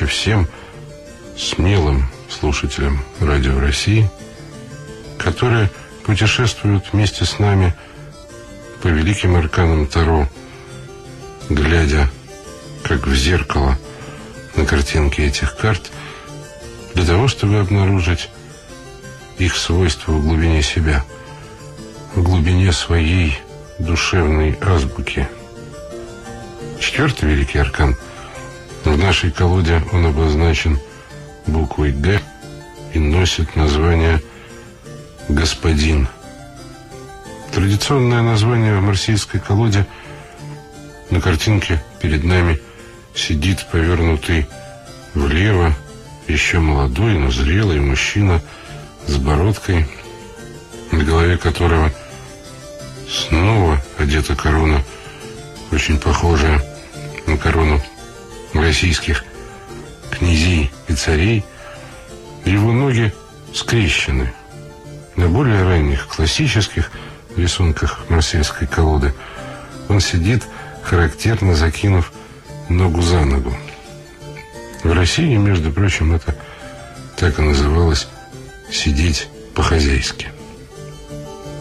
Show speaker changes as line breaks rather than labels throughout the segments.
Ночи всем смелым слушателям Радио России, которые путешествуют вместе с нами по великим арканам Таро, глядя как в зеркало на картинки этих карт, для того, чтобы обнаружить их свойства в глубине себя, в глубине своей душевной азбуки. Четвертый великий аркан. В нашей колоде он обозначен буквой «Г» и носит название «Господин». Традиционное название в марсийской колоде на картинке перед нами сидит повернутый влево еще молодой, но зрелый мужчина с бородкой, на голове которого снова одета корона, очень похожая на корону российских князей и царей. Его ноги скрещены. На более ранних классических рисунках марсельской колоды он сидит, характерно закинув ногу за ногу. В России, между прочим, это так и называлось «сидеть по-хозяйски».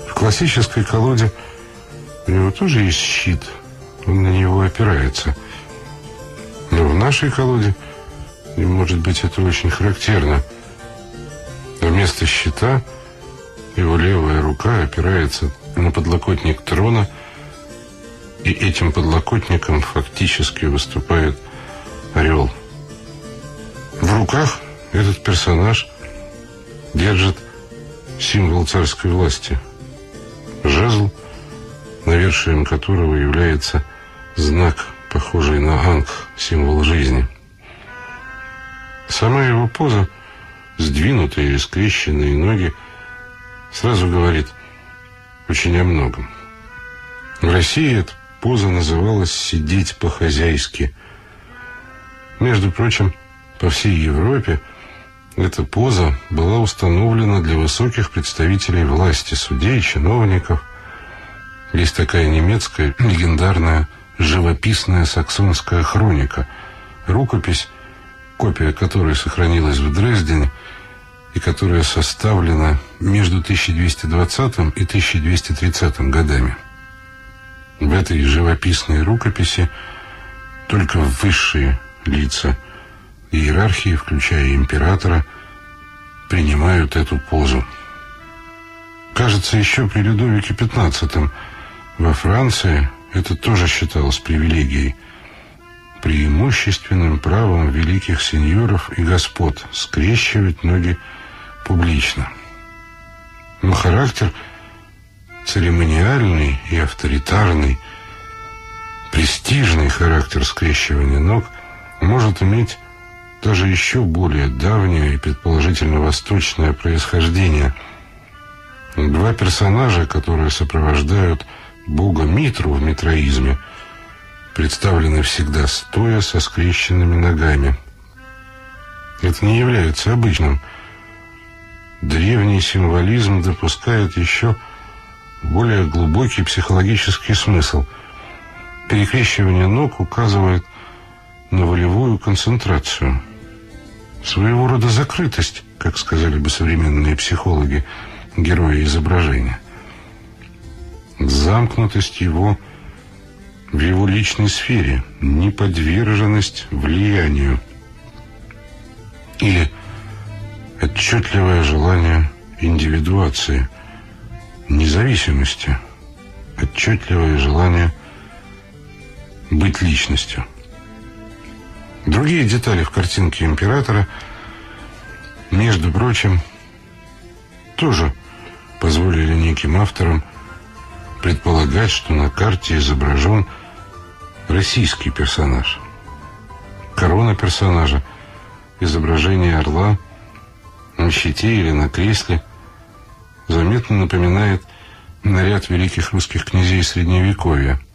В классической колоде у него тоже есть щит, он на него опирается. Но в нашей колоде, и может быть это очень характерно, вместо щита его левая рука опирается на подлокотник трона, и этим подлокотником фактически выступает орел. В руках этот персонаж держит символ царской власти. Жезл, навершием которого является знак, похожий на анг, символ жизни. Сама его поза, сдвинутые и скрещенные ноги, сразу говорит очень о многом. В России эта поза называлась «сидеть по-хозяйски». Между прочим, по всей Европе эта поза была установлена для высоких представителей власти, судей, чиновников. Есть такая немецкая легендарная живописная саксонская хроника, рукопись, копия которой сохранилась в Дрездене и которая составлена между 1220 и 1230 годами. В этой живописной рукописи только высшие лица иерархии, включая императора, принимают эту позу. Кажется, еще при Людовике XV во Франции это тоже считалось привилегией, преимущественным правом великих сеньоров и господ скрещивать ноги публично. Но характер церемониальный и авторитарный, престижный характер скрещивания ног может иметь даже еще более давнее и предположительно восточное происхождение. Два персонажа, которые сопровождают бога Митру в митроизме, представлены всегда стоя со скрещенными ногами. Это не является обычным. Древний символизм допускает еще более глубокий психологический смысл. Перекрещивание ног указывает на волевую концентрацию – Своего рода закрытость, как сказали бы современные психологи, героя изображения. Замкнутость его в его личной сфере, неподверженность влиянию или отчетливое желание индивидуации, независимости, отчетливое желание быть личностью. Другие детали в картинке императора, между прочим, тоже позволили неким авторам предполагать, что на карте изображен российский персонаж. Корона персонажа, изображение орла на щите или на кресле заметно напоминает наряд великих русских князей Средневековья –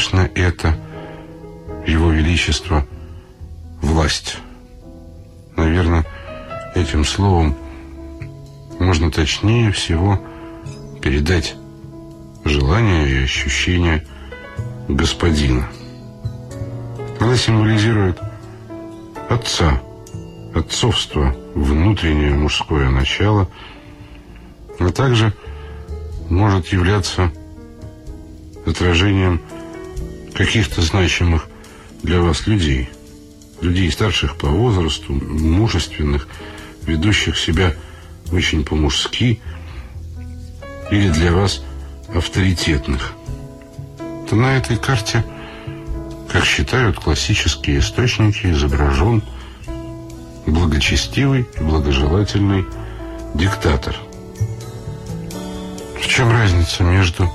Конечно, это Его Величество власть. Наверное, этим словом можно точнее всего передать желание и ощущение господина. Она символизирует отца, отцовство, внутреннее мужское начало, а также может являться отражением каких-то значимых для вас людей. Людей старших по возрасту, мужественных, ведущих себя очень по-мужски или для вас авторитетных. То на этой карте, как считают классические источники, изображен благочестивый и благожелательный диктатор – в чем разница между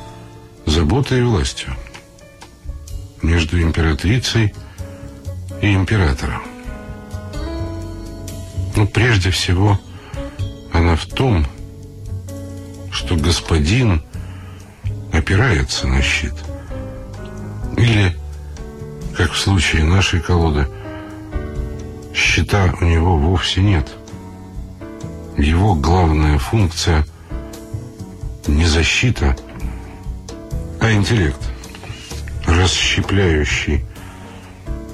заботой и властью? Между императрицей и императором? Ну, прежде всего, она в том, что господин опирается на щит. Или, как в случае нашей колоды, щита у него вовсе нет. Его главная функция – не защита, а интеллект, расщепляющий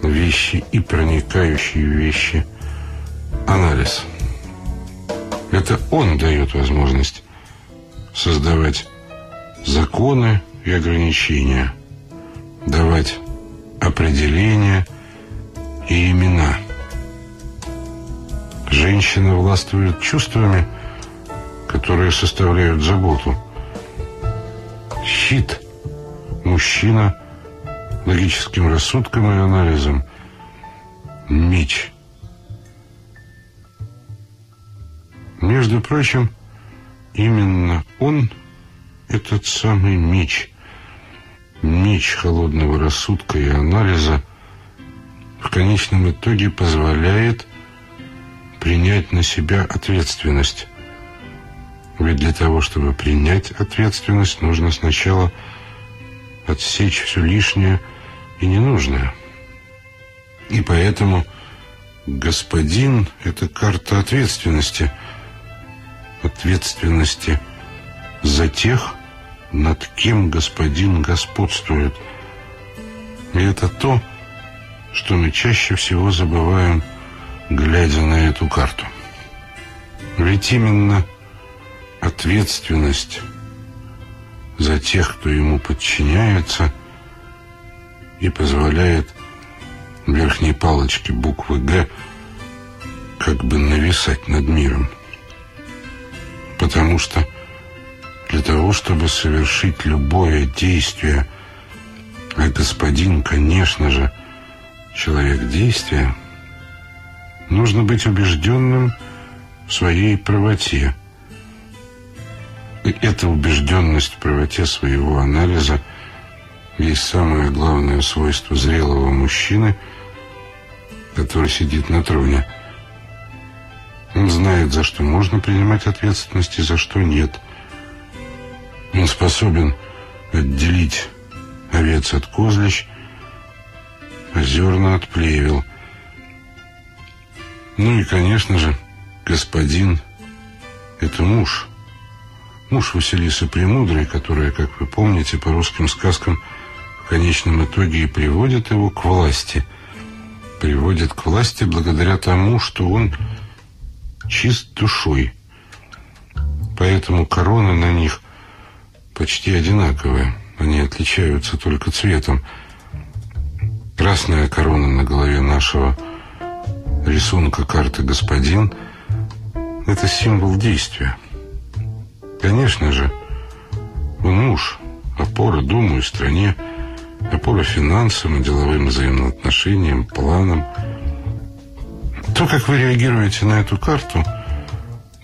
вещи и проникающий в вещи анализ. Это он дает возможность создавать законы и ограничения, давать определения и имена. Женщина властвует чувствами, которые составляют заботу. Щит. Мужчина логическим рассудком и анализом. Меч. Между прочим, именно он, этот самый меч, меч холодного рассудка и анализа, в конечном итоге позволяет принять на себя ответственность. Ведь для того, чтобы принять ответственность, нужно сначала отсечь все лишнее и ненужное. И поэтому господин — это карта ответственности. Ответственности за тех, над кем господин господствует. И это то, что мы чаще всего забываем, глядя на эту карту. Ведь именно ответственность за тех, кто ему подчиняется, и позволяет верхней палочке буквы «Г» как бы нависать над миром. Потому что для того, чтобы совершить любое действие, а господин, конечно же, человек действия, нужно быть убежденным в своей правоте. И эта убежденность в правоте своего анализа есть самое главное свойство зрелого мужчины, который сидит на троне. Он знает, за что можно принимать ответственность и за что нет. Он способен отделить овец от козлищ, а зерна от плевел. Ну и, конечно же, господин — это муж. Муж Василисы Премудрой, которая, как вы помните, по русским сказкам конечном итоге и приводит его к власти. Приводит к власти благодаря тому, что он чист душой. Поэтому короны на них почти одинаковые. Они отличаются только цветом. Красная корона на голове нашего рисунка карты «Господин» — это символ действия. Конечно же, он муж, опора дому и стране, опора финансам и деловым взаимоотношениям, планам. То, как вы реагируете на эту карту,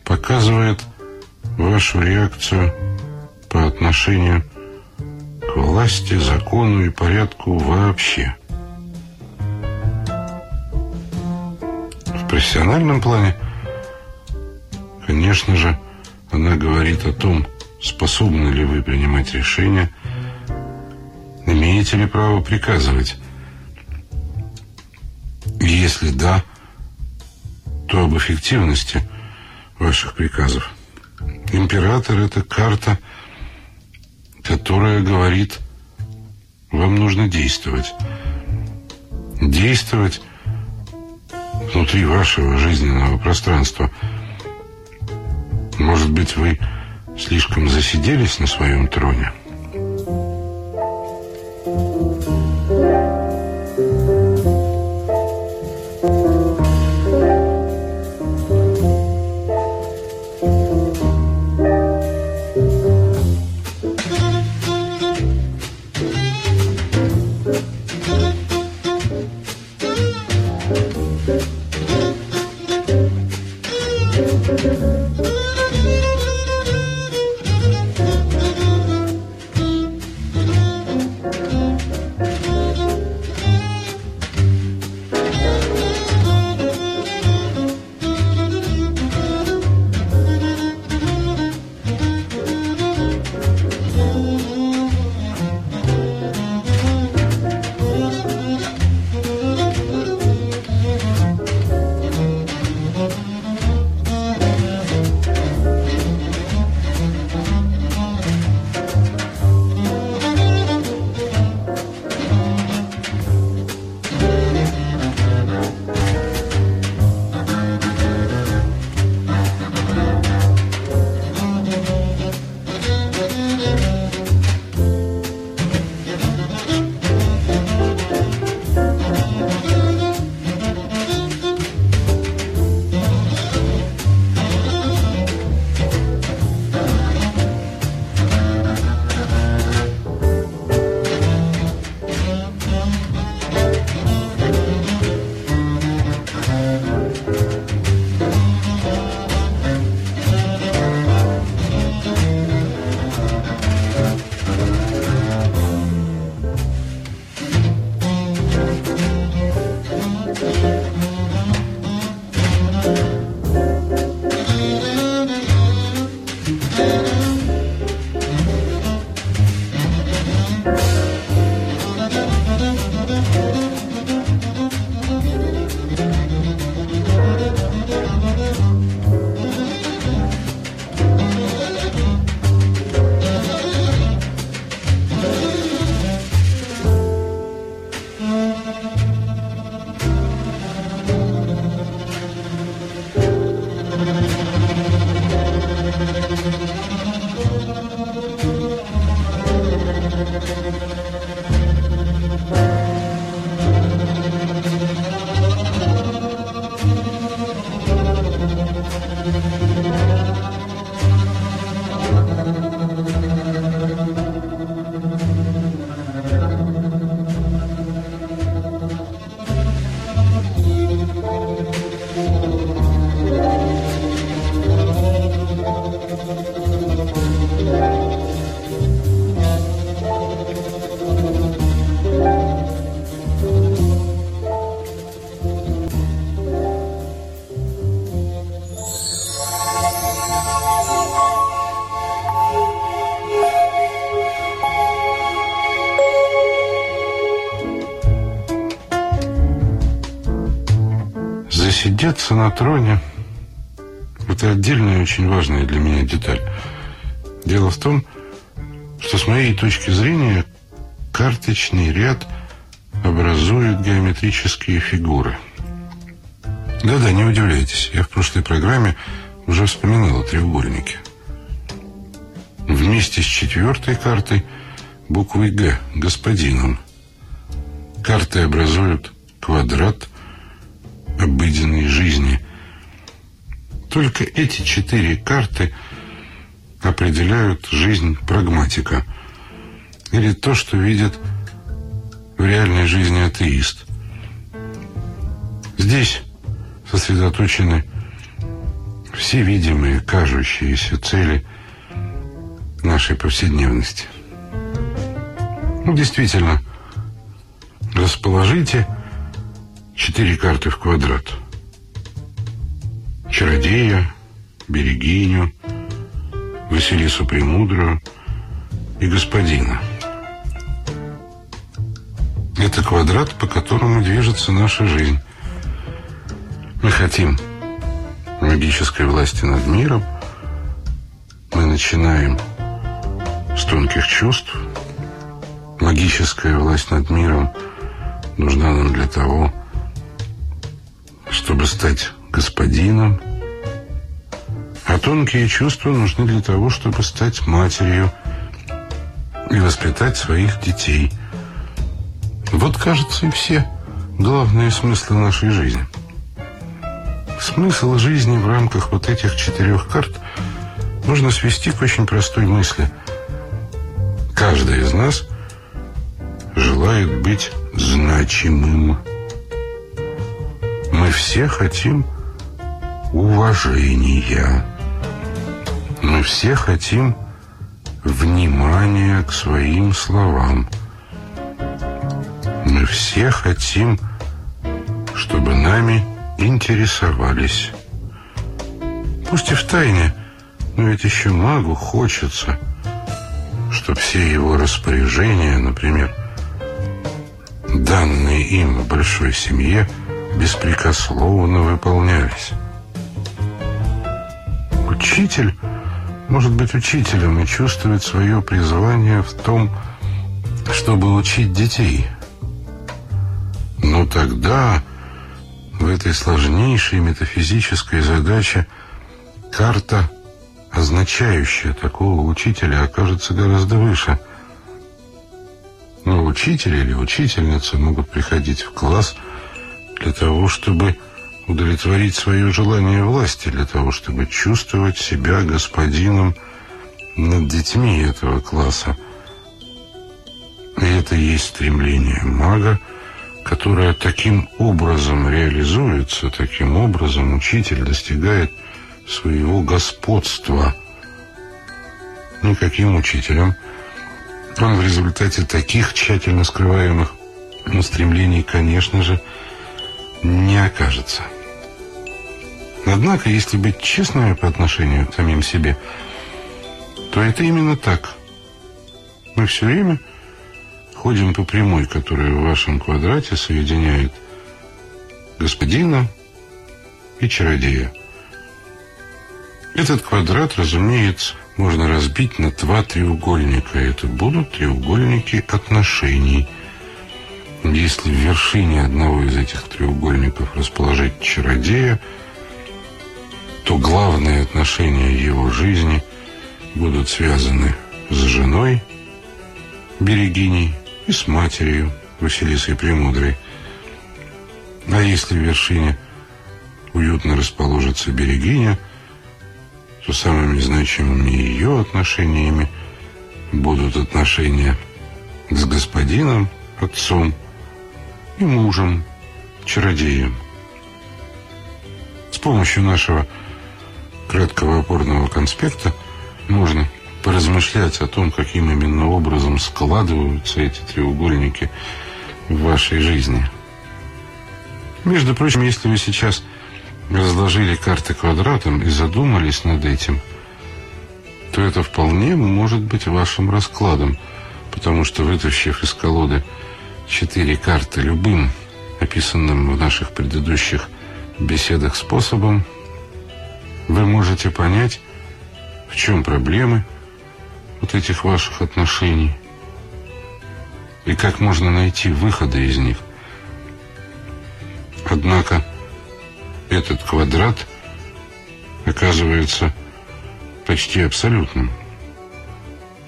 показывает вашу реакцию по отношению к власти, закону и порядку вообще. В профессиональном плане, конечно же, она говорит о том, способны ли вы принимать решения, имеете ли право приказывать. Если да, то об эффективности ваших приказов. Император — это карта, которая говорит, вам нужно действовать. Действовать внутри вашего жизненного пространства — может быть, вы слишком засиделись на своем троне? Засидеться на троне – это отдельная очень важная для меня деталь. Дело в том, что с моей точки зрения карточный ряд образует геометрические фигуры. Да-да, не удивляйтесь, я в прошлой программе уже вспоминал о треугольнике. Вместе с четвертой картой буквой «Г» – господином. Карты образуют квадрат обыденной жизни. Только эти четыре карты определяют жизнь прагматика. Или то, что видит в реальной жизни атеист. Здесь сосредоточены все видимые, кажущиеся цели нашей повседневности. Ну, действительно, расположите четыре карты в квадрат. Чародея, Берегиню, Василису Премудрую и Господина. Это квадрат, по которому движется наша жизнь. Мы хотим магической власти над миром. Мы начинаем с тонких чувств. Магическая власть над миром нужна нам для того, чтобы стать господином. А тонкие чувства нужны для того, чтобы стать матерью и воспитать своих детей. Вот, кажется, и все главные смыслы нашей жизни. Смысл жизни в рамках вот этих четырех карт можно свести к очень простой мысли. Каждый из нас желает быть значимым. Все хотим уважения. Мы все хотим внимания к своим словам. Мы все хотим, чтобы нами интересовались. Пусть и в тайне, но ведь еще магу хочется, чтобы все его распоряжения, например, данные им в большой семье, беспрекословно выполнялись. Учитель может быть учителем и чувствовать свое призвание в том, чтобы учить детей. Но тогда в этой сложнейшей метафизической задаче карта, означающая такого учителя, окажется гораздо выше. Но учитель или учительница могут приходить в класс – для того, чтобы удовлетворить свое желание власти, для того, чтобы чувствовать себя господином над детьми этого класса. И это есть стремление мага, которое таким образом реализуется, таким образом учитель достигает своего господства. Никаким учителем он в результате таких тщательно скрываемых стремлений, конечно же, не окажется. Однако, если быть честными по отношению к самим себе, то это именно так. Мы все время ходим по прямой, которая в вашем квадрате соединяет господина и чародея. Этот квадрат, разумеется, можно разбить на два треугольника. Это будут треугольники отношений – если в вершине одного из этих треугольников расположить чародея, то главные отношения его жизни будут связаны с женой, Берегиней, и с матерью, Василисой Премудрой. А если в вершине уютно расположится Берегиня,
что самыми значимыми ее отношениями будут отношения с господином, отцом и мужем, чародеем. С помощью нашего краткого опорного конспекта можно поразмышлять о том, каким именно образом складываются эти треугольники в вашей жизни. Между прочим, если вы сейчас разложили карты квадратом и задумались над этим, то это вполне может быть вашим раскладом, потому что вытащив из колоды четыре карты любым описанным в наших предыдущих беседах способом, вы можете понять, в чем проблемы вот этих ваших отношений и как можно найти выходы из них. Однако этот квадрат оказывается почти абсолютным,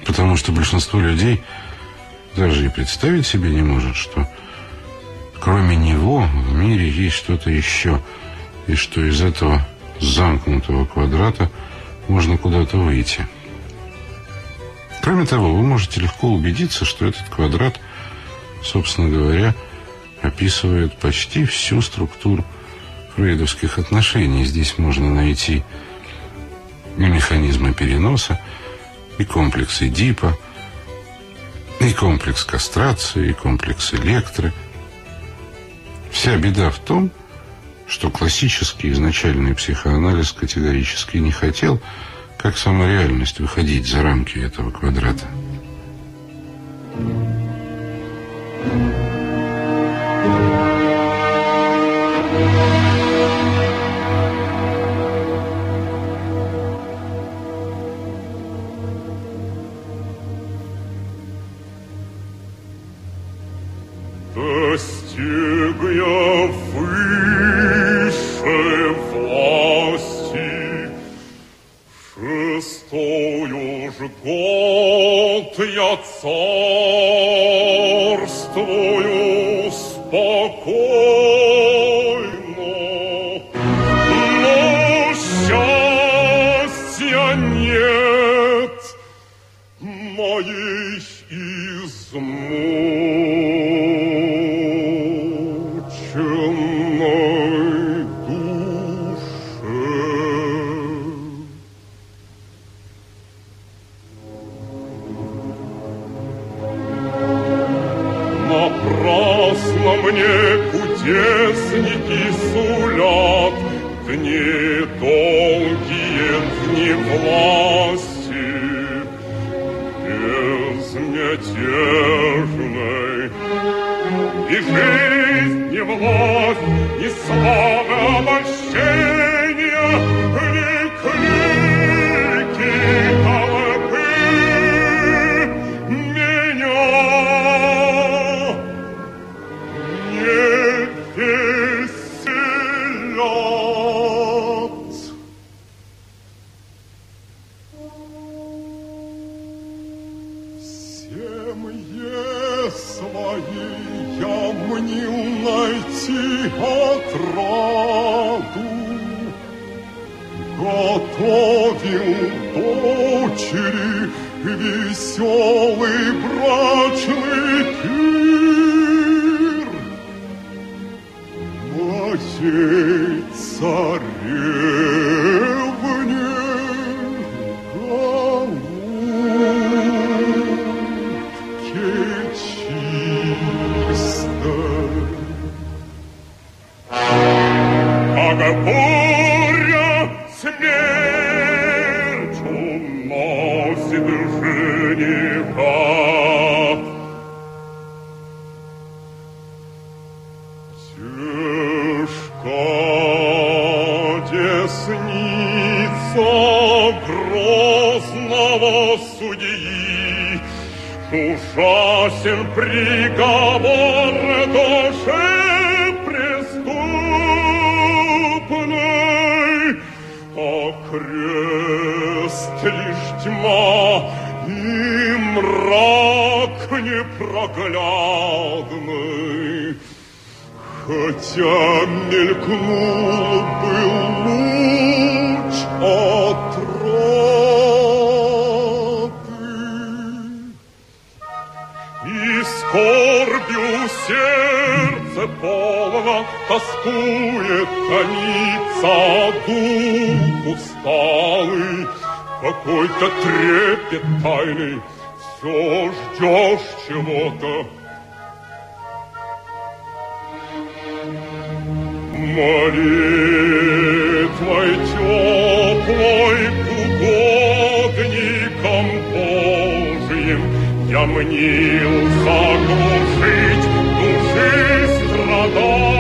потому что большинство людей даже и представить себе не может, что кроме него в мире есть что-то еще, и что из этого замкнутого квадрата можно куда-то выйти. Кроме того, вы можете легко убедиться, что этот квадрат, собственно говоря, описывает почти всю структуру фрейдовских отношений. Здесь можно найти и механизмы переноса, и комплекс Эдипа, и комплекс кастрации, и комплекс Электры. Вся беда в том, что классический изначальный психоанализ категорически не хотел, как сама реальность, выходить за рамки этого квадрата. Напрасно мне кудесники сулят Дни долгие, дни власти. Безмятежной И жизнь, и власть, и слава обольщения. веселый брачный пир. Моей царевне голубке чистой. Богобор!
Хотя мелькнул был луч от
тоскует, томится дух усталый, какой-то трепет тайный, все ждешь чего-то. Молитвой теплой угодником Божьим я мнил заглушить души страдания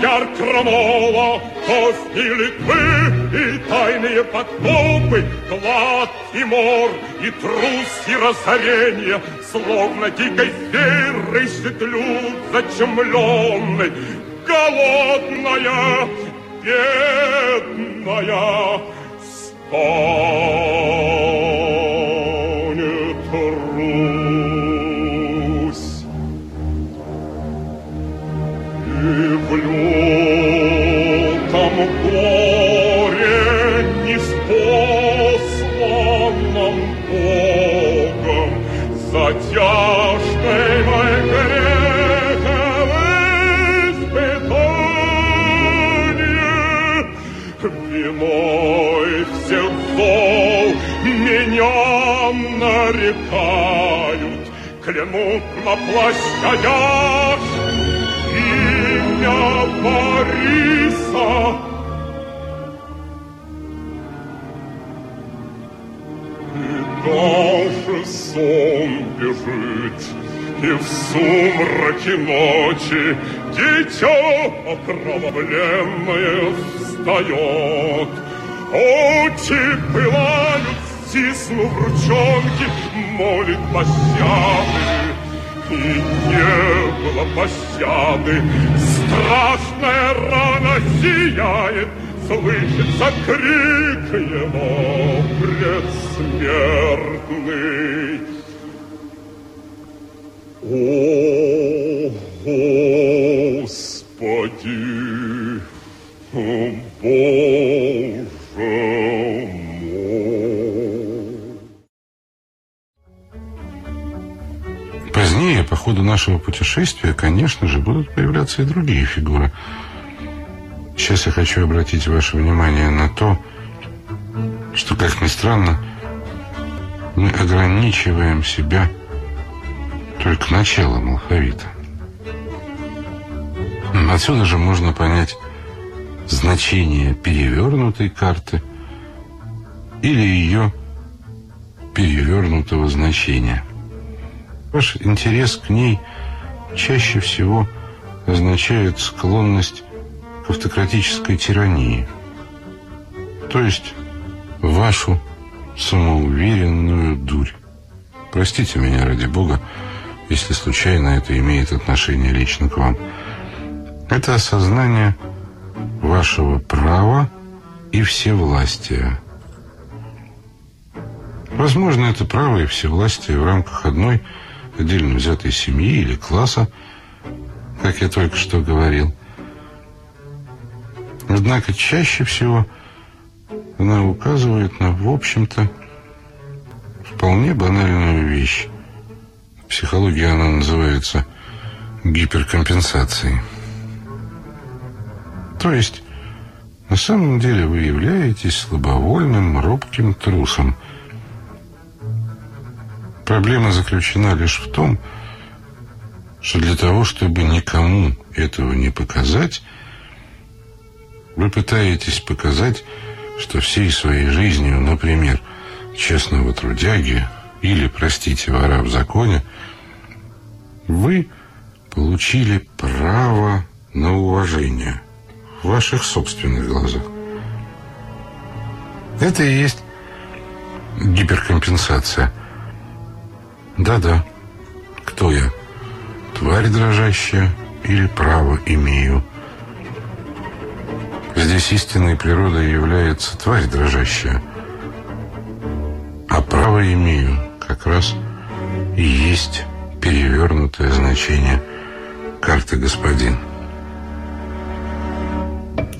бояр Крамола, кости Литвы тайные подкопы, глад и мор, и трус, и разорение, словно дикой зверь ищет люд зачумленный, голодная, бедная, стонет Русь. И в нарекают, клянут на площадях имя Бориса. И сон бежит, и в сумраке ночи дитя окровавленное встает. Очи пылают, стиснув ручонки, молит пощады. И не было пощады, страшная рана сияет, Слышится крик его предсмертный. О, Господи, Боже мой!
Позднее, по ходу нашего путешествия, конечно же, будут появляться и другие фигуры. Сейчас я хочу обратить ваше внимание на то, что, как ни странно, мы ограничиваем себя только началом алфавита. Отсюда же можно понять значение перевернутой карты или ее перевернутого значения. Ваш интерес к ней чаще всего означает склонность к автократической тирании, то есть вашу самоуверенную дурь. Простите меня, ради бога, если случайно это имеет отношение лично к вам. Это осознание вашего права и всевластия. Возможно, это право и всевластие в рамках одной отдельно взятой семьи или класса, как я только что говорил. Однако чаще всего она указывает на, в общем-то, вполне банальную вещь. Психологии она называется гиперкомпенсацией. То есть, на самом деле вы являетесь слабовольным, робким трусом. Проблема заключена лишь в том, что для того, чтобы никому этого не показать, вы пытаетесь показать, что всей своей жизнью, например, честного трудяги или, простите, вора в законе, вы получили право на уважение в ваших собственных глазах. Это и есть гиперкомпенсация. Да-да, кто я? Тварь дрожащая или право имею Здесь истинной природой является тварь дрожащая. А право имею как раз и есть перевернутое значение карты господин.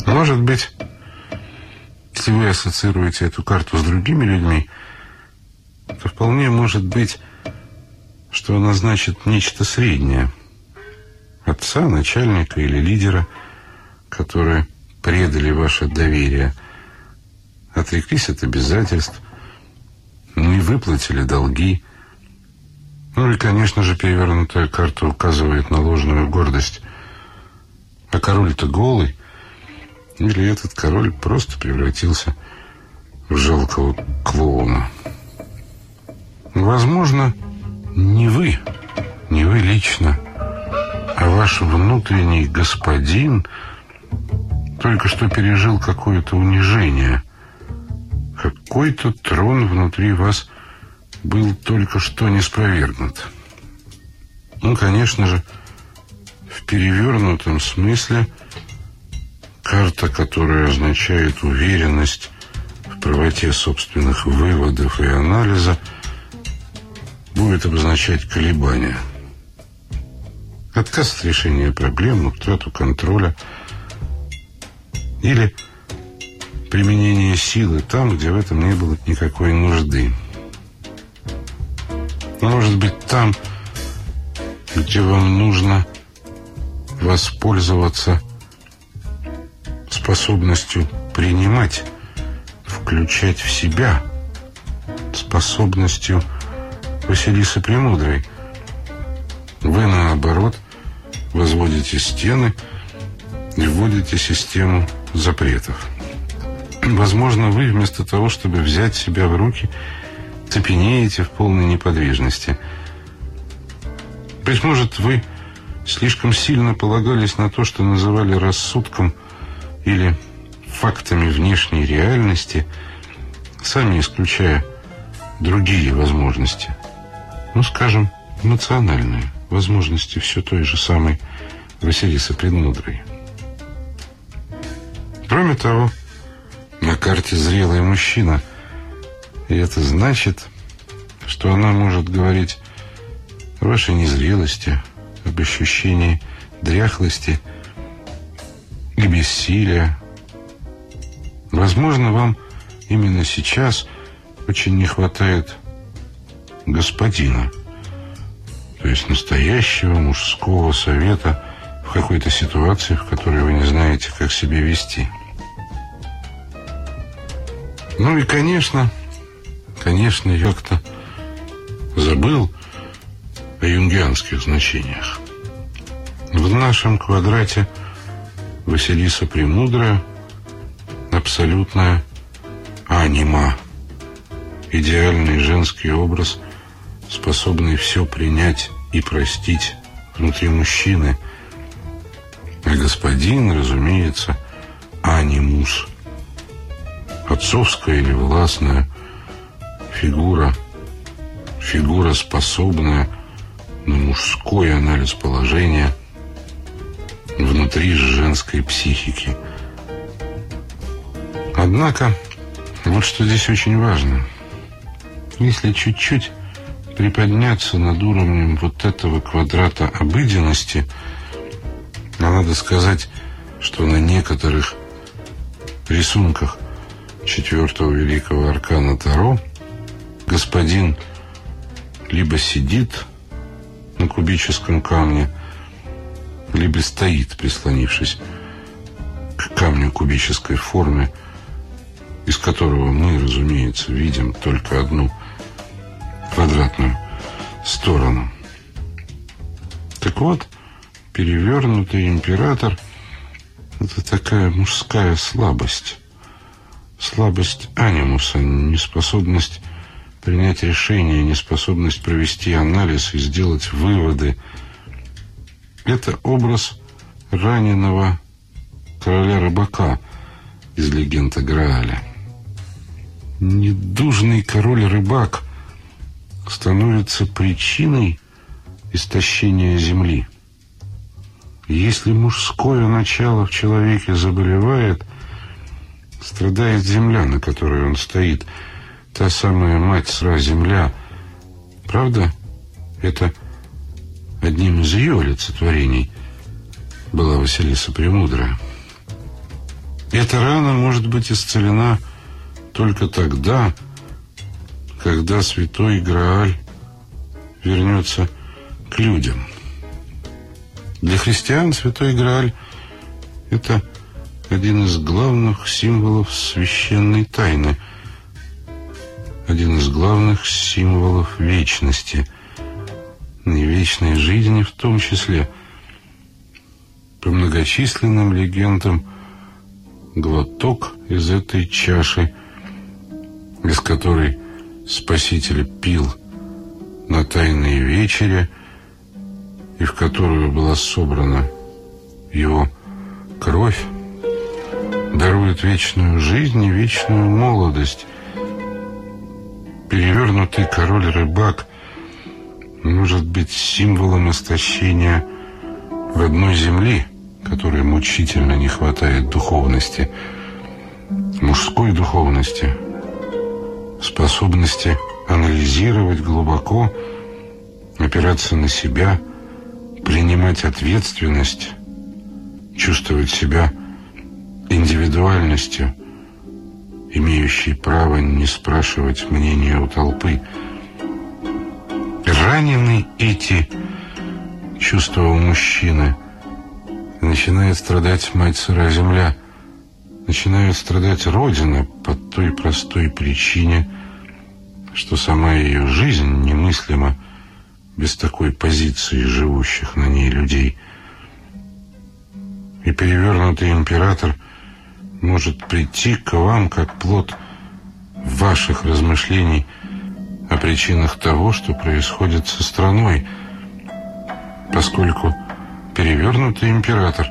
Может быть, если вы ассоциируете эту карту с другими людьми, то вполне может быть, что она значит нечто среднее. Отца, начальника или лидера, которые предали ваше доверие, отреклись от обязательств, не выплатили долги. Ну и, конечно же, перевернутая карта указывает на ложную гордость. А король-то голый. Или этот король просто превратился в жалкого клоуна. Возможно, не вы, не вы лично, а ваш внутренний господин только что пережил какое-то унижение. Какой-то трон внутри вас был только что не спровергнут. Ну, конечно же, в перевернутом смысле карта, которая означает уверенность в правоте собственных выводов и анализа, будет обозначать колебания. Отказ от решения проблем, утрату контроля или применение силы там, где в этом не было никакой нужды. Может быть, там, где вам нужно воспользоваться способностью принимать, включать в себя, способностью Василисы Премудрой. Вы, наоборот, возводите стены и вводите систему запретов. Возможно, вы вместо того, чтобы взять себя в руки, цепенеете в полной неподвижности. Быть может, вы слишком сильно полагались на то, что называли рассудком или фактами внешней реальности, сами исключая другие возможности. Ну, скажем, эмоциональные возможности все той же самой Василисы Предмудрой. Кроме того, на карте зрелый мужчина. И это значит, что она может говорить о вашей незрелости, об ощущении дряхлости и бессилия. Возможно, вам именно сейчас очень не хватает господина, то есть настоящего мужского совета в какой-то ситуации, в которой вы не знаете, как себя вести. Ну и, конечно, конечно, я как-то забыл о юнгианских значениях. В нашем квадрате Василиса Премудрая абсолютная анима, идеальный женский образ, способный все принять и простить внутри мужчины. А господин, разумеется, анимус – отцовская или властная фигура, фигура, способная на мужской анализ положения внутри женской психики. Однако, вот что здесь очень важно. Если чуть-чуть приподняться над уровнем вот этого квадрата обыденности, а надо сказать, что на некоторых рисунках четвертого великого аркана Таро господин либо сидит на кубическом камне, либо стоит, прислонившись к камню кубической формы, из которого мы, разумеется, видим только одну квадратную сторону. Так вот, перевернутый император – это такая мужская слабость слабость анимуса, неспособность принять решение, неспособность провести анализ и сделать выводы. Это образ раненого короля-рыбака из легенды Грааля. Недужный король-рыбак становится причиной истощения земли. Если мужское начало в человеке заболевает – Страдает земля, на которой он стоит. Та самая мать сра земля. Правда, это одним из ее олицетворений была Василиса Премудрая. Эта рана может быть исцелена только тогда, когда святой Грааль вернется к людям. Для христиан святой Грааль – это один из главных символов священной тайны, один из главных символов вечности, и вечной жизни в том числе. По многочисленным легендам глоток из этой чаши, из которой Спаситель пил на тайной вечере и в которую была собрана его кровь, дарует вечную жизнь и вечную молодость. Перевернутый король-рыбак может быть символом истощения родной земли, которой мучительно не хватает духовности, мужской духовности, способности анализировать глубоко, опираться на себя, принимать ответственность, чувствовать себя индивидуальностью, имеющей право не спрашивать мнения у толпы. Ранены эти чувства у мужчины. Начинает страдать мать сыра земля. Начинает страдать Родина по той простой причине, что сама ее жизнь немыслима без такой позиции живущих на ней людей. И перевернутый император – может прийти к вам как плод ваших размышлений о причинах того, что происходит со страной, поскольку перевернутый император,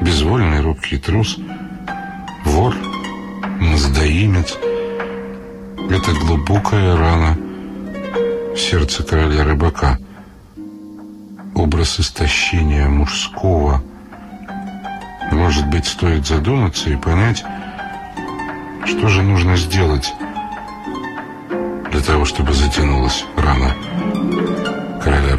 безвольный робкий трус, вор, мздоимец — это глубокая рана в сердце короля рыбака, образ истощения мужского — может быть, стоит задуматься и понять, что же нужно сделать для того, чтобы затянулась рана короля.